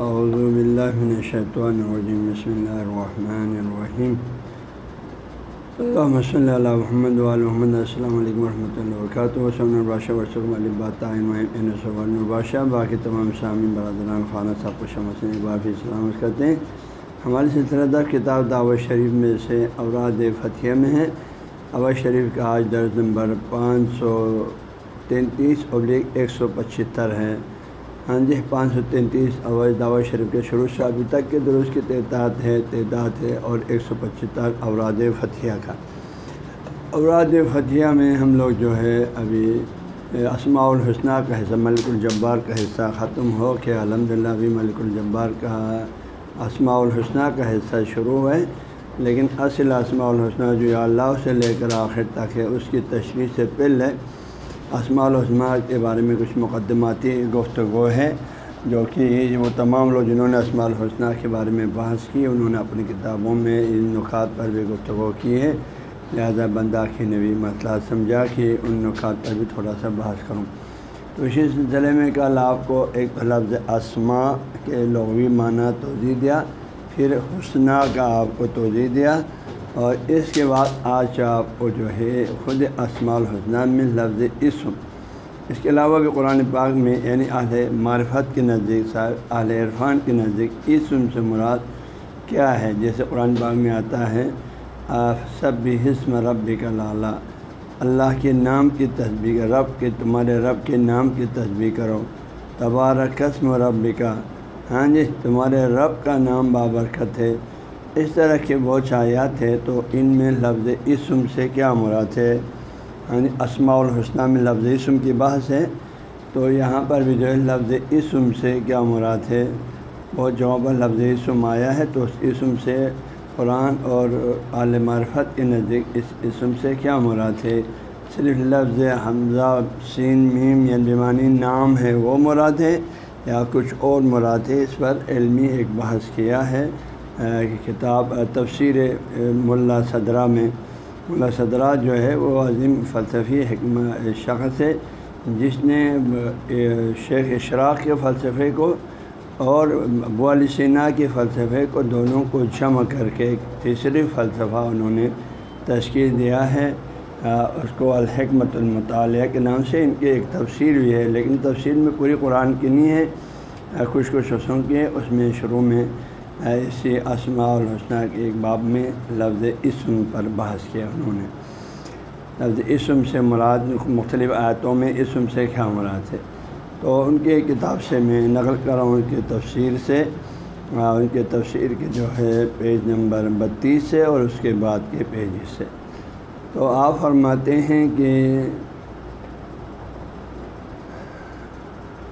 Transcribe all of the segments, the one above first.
اعوذ باللہ من الشیطان الرجیم، بسم اللہ الرحمن الرحیم۔ اللہم صلی اللہ محمد وعلی محمد، السلام علیکم ورحمۃ اللہ وبرکاتہ۔ وسلم الباشہ ورسلم علی بات الباشہ باقی تمام سامعین، برادران، خانہ صاحب کو شمس باقی سلامت کرتے ہیں۔ ہماری سلسلہ در کتاب دعوت شریف میں سے اوراد فتح میں ہے۔ اول شریف کا آج درج نمبر پانچ سو تینتیس، ابلیغ ایک سو پچہتر ہے۔ ہاں جی پانچ سو تینتیس اول دعوت شریف کے شروع سے ابھی تک کے درست کی تعداد ہے تعداد ہے اور ایک سو پچہتر اوراد فتح کا۔ اوراد فتح میں ہم لوگ جو ہے ابھی اسماع الحسنہ کا حصہ، ملک الجبار کا حصہ ختم ہو کے الحمد للہ ابھی ملک الجبار کا اسماع الحسنہ کا حصہ شروع ہے۔ لیکن اصل اسماع الحسنہ جو اللہ سے لے کر آخر تک ہے، اس کی تشریح سے پہلے اسماع الحسنہ کے بارے میں کچھ مقدماتی گفتگو ہے، جو کہ وہ تمام لوگ جنہوں نے اسماع الحسنہ کے بارے میں بحث کی، انہوں نے اپنی کتابوں میں ان نکات پر بھی گفتگو کی ہے۔ لہذا بندہ کی نبی مسئلہ سمجھا کہ ان نکات پر بھی تھوڑا سا بحث کروں۔ تو اسی سلسلے میں کل آپ کو ایک لفظ اسما کے لغوی معنی توضیع دیا، پھر حسنہ کا آپ کو توضیع دیا۔ اور اس کے بعد آج آپ کو جو ہے خود اسماع الحسنہ میں لفظ اسم۔ اس کے علاوہ بھی قرآن پاک میں یعنی اہل معرفت کے نزدیک صاحب، اہل عرفان کے نزدیک اسم سے مراد کیا ہے؟ جیسے قرآن پاک میں آتا ہے سب بھی حسم رب کا لالا اللہ کے نام کی تصویر رب کے، تمہارے رب کے نام کی تصویر کرو۔ تبارک قسم رب کا ہاں جی تمہارے رب کا نام بابرکت ہے۔ اس طرح کے بہت چایات ہے تو ان میں لفظ اسم سے کیا مراد ہے؟ یعنی ہاں جی اسماع الحسنہ میں لفظ اسم کی بحث ہے، تو یہاں پر بھی جو ہے لفظ اسم سے کیا مراد ہے؟ بہت جگہوں پر لفظ اسم آیا ہے، تو اس اسم سے قرآن اور عال معرفت کے نزدیک اس اسم سے کیا مراد ہے؟ صرف لفظ حمزہ، سین، میم، یا بیمانی نام ہے، وہ مراد ہے یا کچھ اور مراد ہے؟ اس پر علمی ایک بحث کیا ہے۔ کتاب تفسیر ملا صدرہ میں۔ ملا صدرہ جو ہے، وہ عظیم فلسفی حکمت شخص ہے، جس نے شیخ اشراق کے فلسفے کو اور ابو علی سینا کے فلسفے کو دونوں کو جمع کر کے ایک تیسری فلسفہ انہوں نے تشکیل دیا ہے۔ اس کو الحکمت المطالعہ کے نام سے ان کی ایک تفسیر بھی ہے، لیکن تفسیر میں پوری قرآن کی نہیں ہے کچھ کچھ حسوں کی ہے۔ اس میں شروع میں اسی اسماع الحسنہ کے ایک باب میں لفظ اسم پر بحث کیا انہوں نے۔ لفظ اسم سے مراد مختلف آیتوں میں اسم سے کیا مراد ہے؟ تو ان کی کتاب سے میں نقل کر رہا ہوں، ان کی تفسیر سے۔ ان کے تفسیر کے جو ہے پیج نمبر بتیس سے اور اس کے بعد کے پیج سے۔ تو آپ فرماتے ہیں کہ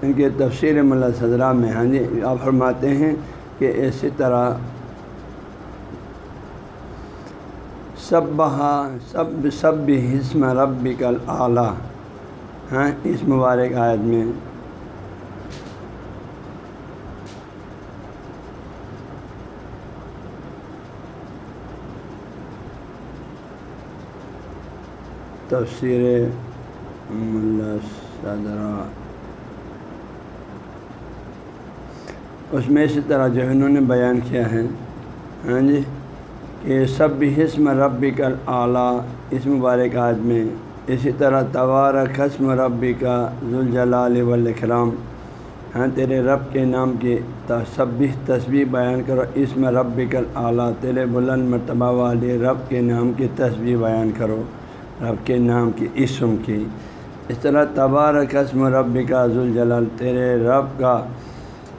ان کے تفسیر ملا صدرہ میں ہاں جی آپ فرماتے ہیں کہ اسی طرح سب بہا سب سب بھی حسم رب کل اعلیٰ ہاں اس مبارک آیت میں۔ تفسیر ملا صدرہ اس میں اسی طرح جو ہے انہوں نے بیان کیا ہے۔ ہاں جی کہ سب بھی حسم رب کل اعلیٰ اس مبارک آج میں۔ اسی طرح توار قسم رب کا ذوالجلال والاکرام۔ ہاں تیرے رب کے نام کی سب تصویر بیان کرو، اسم رب کل اعلیٰ تیرے بلند مرتبہ والے رب کے نام کی تصویر بیان کرو۔ رب کے نام کی اسم کی۔ اس طرح تبار قسم رب کا ذوالجلال، تیرے رب کا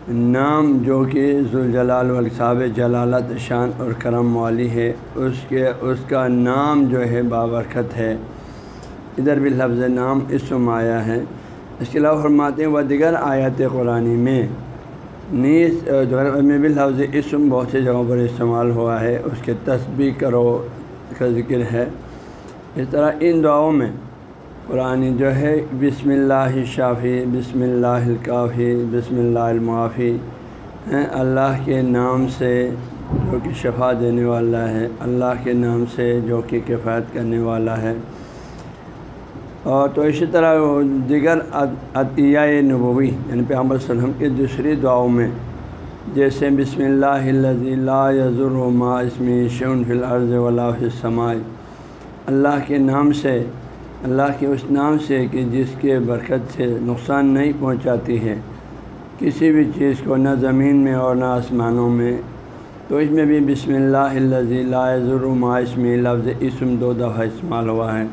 نام جو کہ ذوالجلال والصاب جلالت شان اور کرم والی ہے، اس کے، اس کا نام جو ہے بابرکت ہے۔ ادھر بھی لفظ نام اسم آیا ہے۔ اس کے علاوہ فرماتے ہیں وہ دیگر آیات قرآن میں نیز میں بھی لفظ اسم بہت سی جگہوں پر استعمال ہوا ہے۔ اس کے تسبیح کرو کا ذکر ہے۔ اس طرح ان دعاؤں میں قرآن جو ہے، بسم اللہ شافی، بسم اللہ الکافی، بسم اللہ المعافی اللہ کے نام سے جو کہ شفا دینے والا ہے، اللہ کے نام سے جو کہ کفایت کرنے والا ہے۔ اور تو اسی طرح دیگر عطیہ نبوی یعنی پہ علیہ وسلم کی دوسری دعاؤں میں، جیسے بسم اللہ لا یضر ما اسمی شون فی الارض ولا فی السماء، اللہ کے نام سے اللہ کے اس نام سے کہ جس کے برکت سے نقصان نہیں پہنچاتی ہے۔ کسی بھی چیز کو نہ زمین میں اور نہ آسمانوں میں۔ تو اس میں بھی بسم اللہ لا یضر ما اسمی لفظ اسم دو دفعہ استعمال ہوا ہے۔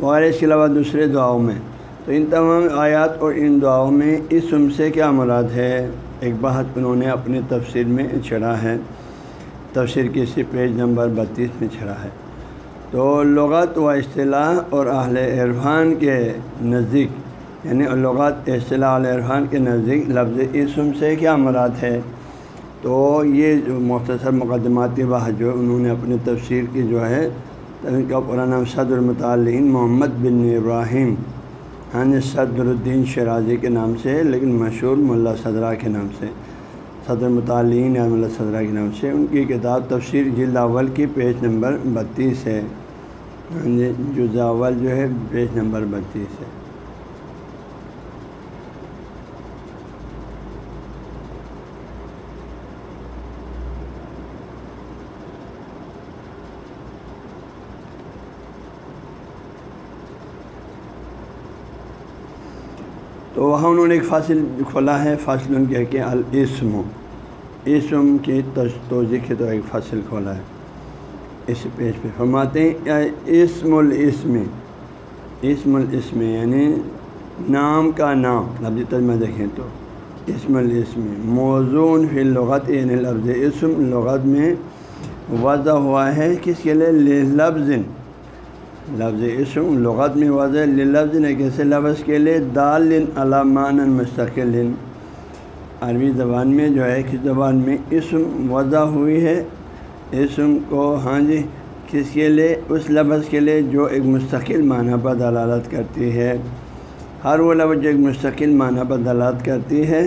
اور اس کے علاوہ دوسرے دعاؤں میں۔ تو ان تمام آیات اور ان دعاؤں میں اسم سے کیا مراد ہے؟ ایک بات انہوں نے اپنے تفسیر میں چھڑا ہے۔ تفسیر کے سی پیج نمبر بتیس میں چھڑا ہے۔ تو لغت و اصطلاح اور اہل عرفان کے نزدیک یعنی لغت، اصطلاح عرفان کے نزدیک لفظ اسم سے کیا مراد ہے؟ تو یہ جو مختصر مقدماتی بحث جو انہوں نے اپنے تفسیر کی جو ہے، ان کا پرانا صدر مطالعین محمد بن ابراہیم ہاں جی، صدر الدین شرازی کے نام سے ہے لیکن مشہور ملا صدرہ کے نام سے۔ صدر مطالعین یا ملا صدرہ کے نام سے، ان کی کتاب تفسیر جلد اول کی پیج نمبر بتیس ہے۔ ہاں جو ہے پیج نمبر بتیس ہے۔ تو وہاں انہوں نے ایک فاصل کھولا ہے، فاصل ان کے کہ الاسم اسم کی توضیع کے تو ایک فاصل کھولا ہے۔ اس پیج پہ فرماتے ہیں اسم الاسم اسم الاسم یعنی نام کا نام۔ لفظ تجمہ دیکھیں تو، اسم الاسم۔ موزون فی لغت یعنی لفظ اسم، لغت میں وضع ہوا ہے کس کے لیے؟ لفظ لفظ اسم لغت میں وضع لفظ نے کیسے لفظ کے لیے؟ دال علامان مستقل۔ عربی زبان میں جو ہے، کس زبان میں؟ اسم وضع ہوئی ہے۔ اسم کو ہاں جی کس کے لیے؟ اس لفظ کے لیے جو ایک مستقل معنی پر دلالت کرتی ہے۔ ہر وہ لفظ جو ایک مستقل معنی پر دلالت کرتی ہے،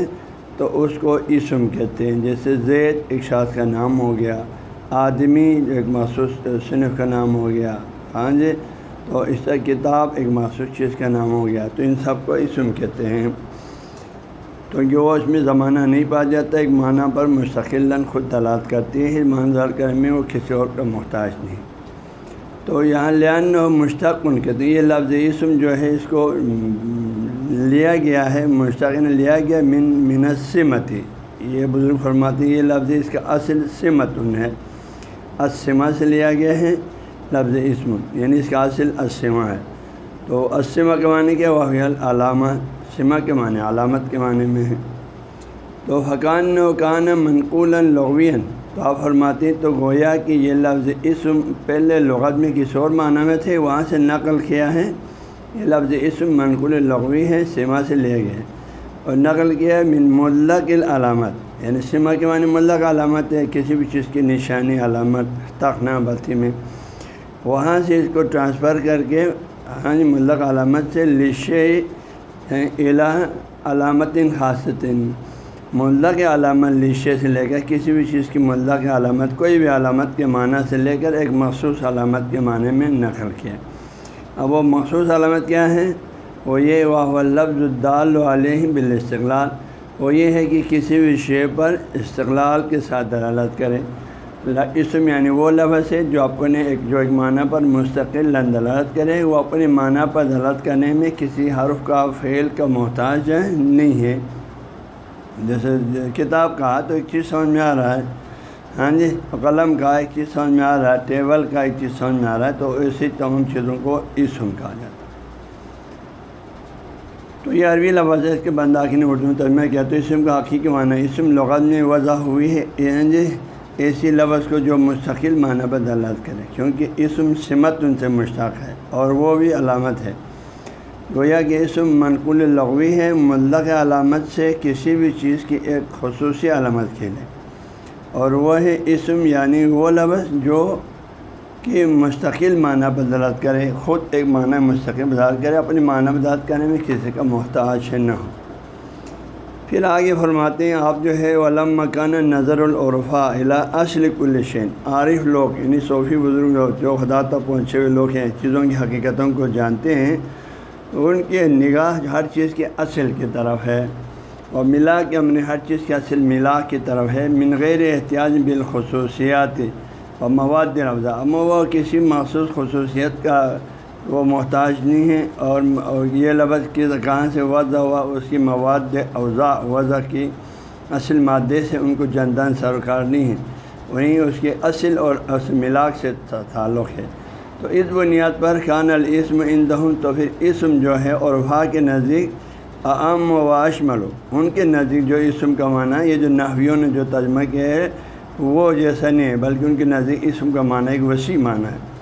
تو اس کو اسم کہتے ہیں۔ جیسے زید ایک شاخ کا نام ہو گیا، آدمی جو ایک مخصوص صنف کا نام ہو گیا ہاں جی تو اس طرح کتاب ایک مخصوص چیز کا نام ہو گیا، تو ان سب کو اسم کہتے ہیں۔ تو جو اس میں زمانہ نہیں پا جاتا، ایک معنی پر مستقل خود تلاد کرتی ہے منظر کر میں وہ کسی اور کا محتاج نہیں۔ تو یہاں لین و مشتق ان کہتے ہیں یہ لفظ اسم جو ہے، اس کو لیا گیا ہے مشتق نے لیا گیا من منسمت یہ بزرگ فرماتے ہیں، یہ لفظ اس کا اصل سمت ان ہے۔ اسما سے لیا گیا ہے، لفظ اسم۔ یعنی اس کا اصل اسما ہے۔ تو اسما کے معنی کیا؟ وہ علامہ سما کے معنی علامت کے معنی میں ہے تو حقان و کان منقول لغوین تو آپ فرماتے تو گویا کہ یہ لفظ اسم پہلے لغت میں کسی اور معنی میں تھے؟ وہاں سے نقل کیا ہے۔ یہ لفظ اسم منقول لغوی ہے سما سے لیا گیا ہے اور نقل کیا ہے؟ من ملک العلامت۔ یعنی سما کے معنی ملک علامت ہے، کسی بھی چیز کی نشانی، علامت تخنا بتی میں۔ وہاں سے اس کو ٹرانسفر کر کے ہاں جی، ملک علامت سے لشے الہ علامت خاصت ملک علامت لشے سے لے کر کسی بھی چیز کی ملک علامت، کوئی بھی علامت کے معنی سے لے کر ایک مخصوص علامت کے معنی میں نقل کیا۔ اب وہ مخصوص علامت کیا ہے؟ وہ یہ واہ لفظ الدال علیہ بالاستقلال۔ وہ یہ ہے کہ کسی بھی شے پر استقلال کے ساتھ دلالت کرے۔ اسم یعنی وہ لفظ ہے جو اپنے ایک جو ایک معنی پر مستقل دلالت کرے، وہ اپنے معنی پر دلالت کرنے میں کسی حرف کا، فعل کا محتاج نہیں ہے۔ جیسے کتاب کہا تو ایک چیز سمجھ میں آ رہا ہے۔ ہاں جی قلم کا ایک چیز سمجھ میں آ رہا ہے، ٹیبل کا ایک چیز سمجھ میں آ رہا ہے، تو ایسی تمام چیزوں کو اسم کہا جاتا ہے۔ تو یہ عربی لفظ ہے، اس کے بنداخی نے اردو میں ترجمہ کیا۔ تو اسم کا حقیقی معنی، اسم لغت میں وضع ہوئی ہے۔ ہاں جی ایسی لفظ کو جو مستقل معنی پر دلالت کرے، کیونکہ اسم سمت ان سے مشتاق ہے اور وہ بھی علامت ہے۔ گویا کہ اسم منقول لغوی ہے ملق علامت سے کسی بھی چیز کی ایک خصوصی علامت کھیلے۔ اور وہ ہے اسم یعنی وہ لفظ جو کہ مستقل معنی پر دلالت کرے، خود ایک معنی مستقل بدالت کرے، اپنی معنی بدالت کرنے میں کسی کا محتاج نہ ہو۔ پھر آگے فرماتے ہیں، آپ جو ہے علم مکان نظر العرفا الا اصل الشین عارف لوگ یعنی صوفی بزرگ لوگ جو خدا تک پہنچے ہوئے لوگ ہیں، چیزوں کی حقیقتوں کو جانتے ہیں، ان کے نگاہ ہر چیز کے اصل کی طرف ہے۔ اور ملا کے ہم نے ہر چیز کی اصل ملا کی طرف ہے۔ من غیر احتیاط بالخصوصیات اور مواد افزا اما وہ کسی مخصوص خصوصیت کا وہ محتاج نہیں ہے اور یہ لفظ کی کہاں سے وضع ہوا، اس کی مواد اوضاع، وضع کی اصل مادے سے ان کو جندن سرکار نہیں ہے وہیں اس کے اصل اور اصل ملاق سے تعلق ہے۔ تو اس بنیاد پر خان الاسم اندہم تو پھر اسم جو ہے اور وہاں کے نزدیک عام و واشمل ان کے نزدیک جو اسم کا معنی ہے یہ جو نحویوں نے جو ترجمہ کیا ہے، وہ جیسا نہیں ہے، بلکہ ان کے نزدیک اسم کا معنی ایک وسیع معنی ہے۔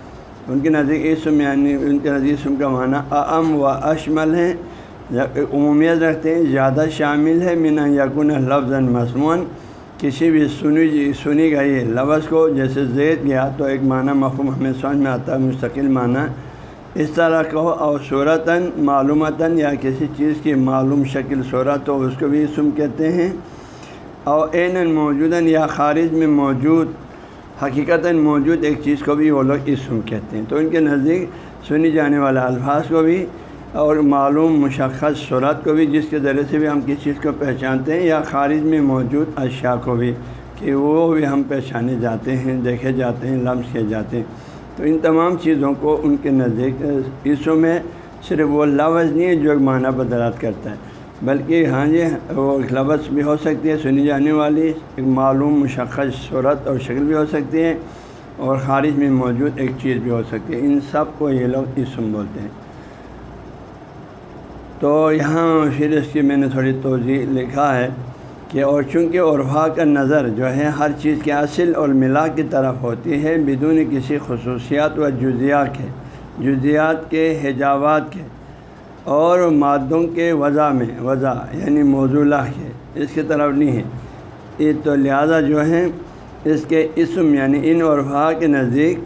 ان کے نزدیک اسم یعنی ان کے نزدیک اسم کا معنی اعم و اشمل ہیں عمومیت رکھتے ہیں، زیادہ شامل ہے، من یقن لفظ مصمون کسی بھی سنی جی، سنی گئی لفظ کو جیسے زید گیا تو ایک معنی مفہوم ہمیں سمجھ میں آتا ہے، مستقل معنی۔ اس طرح کہو اور صورتاً، معلومتاً، یا کسی چیز کی معلوم شکل صورت ہو اس کو بھی اسم کہتے ہیں۔ اور عین موجود یا خارج میں موجود۔ حقیقتاً موجود ایک چیز کو بھی وہ لوگ اسم کہتے ہیں۔ تو ان کے نزدیک سنی جانے والے الفاظ کو بھی اور معلوم مشخص صورت کو بھی، جس کے ذریعے سے بھی ہم کسی چیز کو پہچانتے ہیں یا خارج میں موجود اشیاء کو بھی، کہ وہ بھی ہم پہچانے جاتے ہیں، دیکھے جاتے ہیں، لمس کیے جاتے ہیں۔ تو ان تمام چیزوں کو ان کے نزدیک عیسوں میں صرف وہ لفظ نہیں ہے جو ایک معنی بدلات کرتا ہے۔ بلکہ ہاں جی وہ لفظ بھی ہو سکتی ہے سنی جانے والی، ایک معلوم، مشخص صورت اور شکل بھی ہو سکتی ہے اور خارج میں موجود ایک چیز بھی ہو سکتی ہے۔ ان سب کو یہ لوگ اسم بولتے ہیں۔ تو یہاں پھر اس کی میں نے تھوڑی توضیع لکھا ہے کہ اور چونکہ عرفا کا نظر جو ہے، ہر چیز کے اصل اور ملا کی طرف ہوتی ہے، بدون کسی خصوصیات و جزیات کے جزیات کے، حجابات کے اور مادوں کے وضع میں، وضع یعنی موضوع کے، اس کی طرف نہیں ہے۔ یہ تو لہٰذا جو ہے، اس کے اسم یعنی ان عرفا کے نزدیک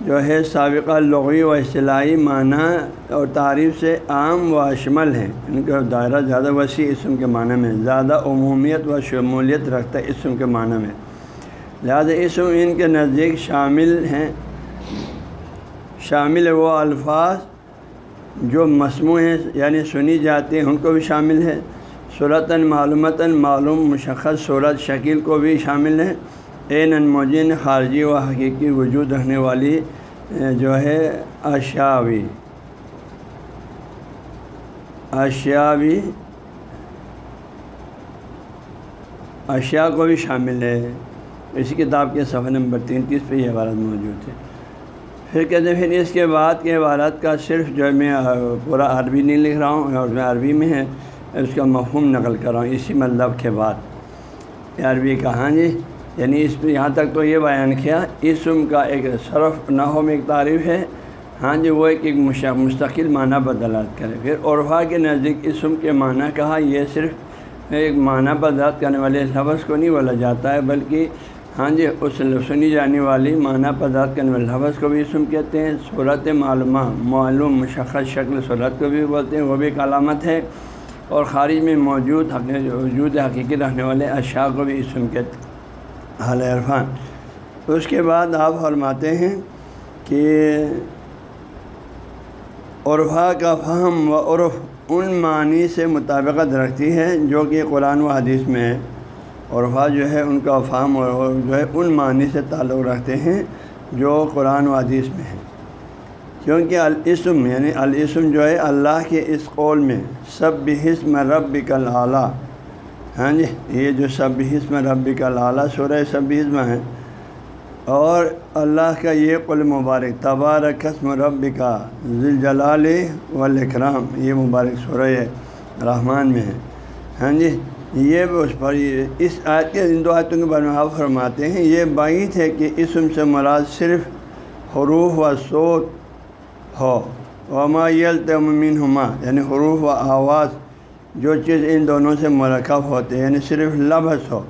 جو ہے، سابقہ لغوی و اصطلاحی معنی اور تعریف سے عام و اشمل ہیں۔ ان کا دائرہ زیادہ وسیع اسم کے معنی میں، زیادہ عمومیت و شمولیت رکھتا ہے اسم کے معنی میں۔ لہٰذا اسم ان کے نزدیک شامل ہیں، شامل وہ الفاظ جو مصنوع ہیں یعنی سنی جاتی ہیں، ان کو بھی شامل ہے صورتاً، معلومتاً معلوم، مشخص صورت شکیل کو بھی شامل ہے عین موجین خارجی و حقیقی وجود رکھنے والی جو ہے اشیاوی اشیاوی اشیاء کو بھی شامل ہے۔ اسی کتاب کے صفحہ نمبر تینتیس پہ یہ عبارت موجود ہے؟ پھر کہتے ہیں، پھر اس کے بعد کے عبارت کا صرف جو میں پورا عربی نہیں لکھ رہا ہوں اور میں عربی میں ہے، اس کا مفہوم نقل کر رہا ہوں، اسی مطلب کے بعد۔ عربی کہاں جی؟ یعنی اس میں یہاں تک تو یہ بیان کیا، اسم کا ایک صرف نحو میں ایک تعریف ہے ہاں جی وہ ایک ایک مستقل معنی بدلات کرے۔ پھر عرفا کے نزدیک اسم کے معنی کہا، یہ صرف ایک معنی بدلات کرنے والے لفظ کو نہیں بولا جاتا ہے، بلکہ ہاں جی اس سنی جانے والی معنی پدارت کرنے والے لفظ کو بھی اسم کہتے ہیں، صورت معلومہ، معلوم، مشخص شکل صورت کو بھی بولتے ہیں، وہ بھی ایک علامت ہے۔ اور خارج میں موجود وجود حقیقی رہنے والے اشیاء کو بھی اسم کہتے ہیں۔ حال عرفان، اس کے بعد آپ فرماتے ہیں کہ عرفا کا فہم و عرف ان معنی سے مطابقت رکھتی ہے جو کہ قرآن و حدیث میں ہے۔ عرفا جو ہے ان کا فام اور جو ہے ان معنی سے تعلق رکھتے ہیں جو قرآن و حدیث میں ہے کیونکہ الاسم یعنی الاسم جو ہے اللہ کے اس قول میں، سب حسم رب کل اعلیٰ ہاں جی یہ جو سب حسم رب کل اعلیٰ سورہ سب حسم ہے۔ اور اللہ کا یہ قل مبارک، تبارک قسم رب کا ذیل جلال والاکرام، یہ مبارک سورہ رحمان میں ہے۔ ہاں جی یہ اس پر اس آیت کے ان دو آیتوں کے بارے میں آپ فرماتے ہیں۔ یہ بعید ہے کہ اسم سے مراد صرف حروف و صوت ہو۔ وما تمین ہما یعنی حروف و آواز جو چیز ان دونوں سے مرکب ہوتے ہیں یعنی صرف لفظ ہو۔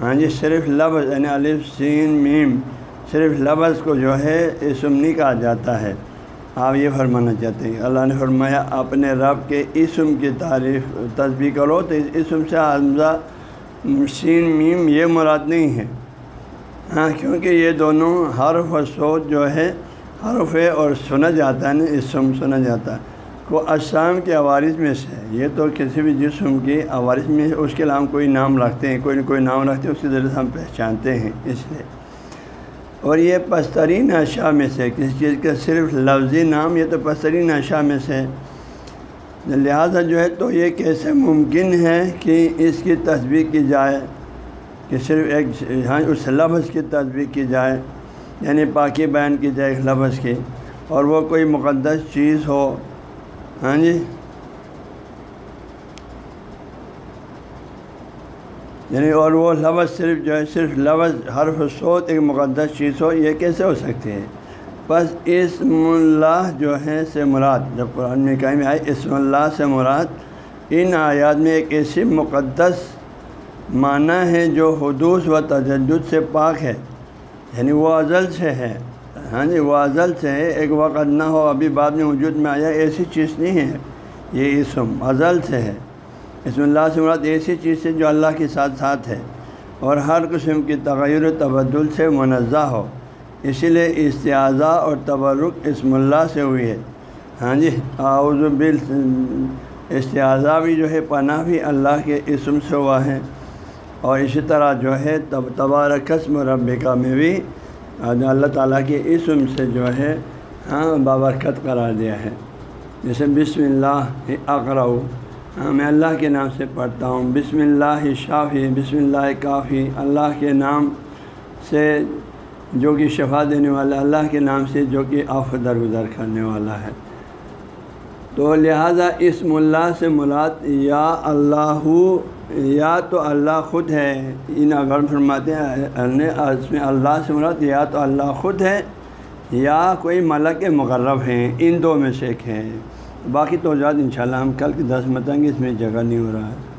ہاں جی صرف لفظ یعنی الف، سین، میم، صرف لفظ کو جو ہے اسم نہیں کہا جاتا ہے۔ آپ یہ فرمانا چاہتے ہیں۔ اللہ نے فرمایا، اپنے رب کے اسم کی تعریف تصویر کرو تو اس اسم سے حمزہ، سین، میم یہ مراد نہیں ہے۔ ہاں کیونکہ یہ دونوں حرف و سوچ جو ہے، حرف ہے اور سنا جاتا ہے نا، اسم سنا جاتا ہے۔ کو اسام کے عوارض میں سے یہ تو کسی بھی جسم کے عوارض میں اس کے نام کوئی نام رکھتے ہیں، کوئی نہ کوئی نام رکھتے ہیں، اس کے ذریعے سے ہم پہچانتے ہیں۔ اس لیے اور یہ پسترین اشیاء میں سے کسی چیز کا صرف لفظی نام، یہ تو پسترین اشیاء میں سے۔ لہٰذا جو ہے تو یہ کیسے ممکن ہے کہ اس کی تصویر کی جائے، کہ صرف ایک ہاں اس لفظ کی تصویر کی جائے یعنی پاکی بیان کی جائے ایک لفظ کی، اور وہ کوئی مقدس چیز ہو۔ ہاں جی؟ یعنی اور وہ لفظ صرف جو ہے، صرف لفظ، حرف سوت ایک مقدس چیز ہو، یہ کیسے ہو سکتی ہے؟ بس اسم اللہ جو ہے، سے مراد، جب قرآن میں کہیں میں آئے، اسم اللہ سے مراد، ان آیات میں ایک ایسی مقدس معنی ہے جو حدوث و تجدد سے پاک ہے۔ یعنی وہ ازل سے ہے۔ ہاں جی وہ ازل سے ہے۔ ایک وقت نہ ہو، ابھی بعد میں وجود میں آیا، ایسی چیز نہیں ہے۔ یہ اسم ازل سے ہے۔ اسم اللہ سے مراد ایسی چیز ہے جو اللہ کے ساتھ ساتھ ہے اور ہر قسم کی تغیر و تبدل سے منزہ ہو۔ اسی لیے استعضاء اور تبرک اسم اللہ سے ہوئی ہے۔ ہاں جی آؤز بل استعضاء بھی جو ہے پناہ بھی اللہ کے اسم سے ہوا ہے۔ اور اسی طرح جو ہے تب تبارک قسم ربکا میں بھی اللہ تعالیٰ کے اسم سے جو ہے ہاں بابرکت قرار دیا ہے۔ جیسے بسم اللہ اقراؤ میں اللہ کے نام سے پڑھتا ہوں۔ بسم اللہ شافی، بسم اللہ کافی۔ اللہ کے نام سے جو کہ شفا دینے والا، اللہ کے نام سے جو کہ آف درگزر کرنے والا ہے۔ تو لہٰذا اسم اللہ سے ملاد یا اللہ، یا تو اللہ خود ہے۔ ان اگر فرماتے ہیں، اس میں اللہ سے مراد یا تو اللہ خود ہے، یا کوئی ملک مغرب ہیں۔ ان دو میں سے ایک ہیں باقی توجہات ان شاء اللہ ہم کل کے دس متیں گے اس میں جگہ نہیں ہو رہا ہے۔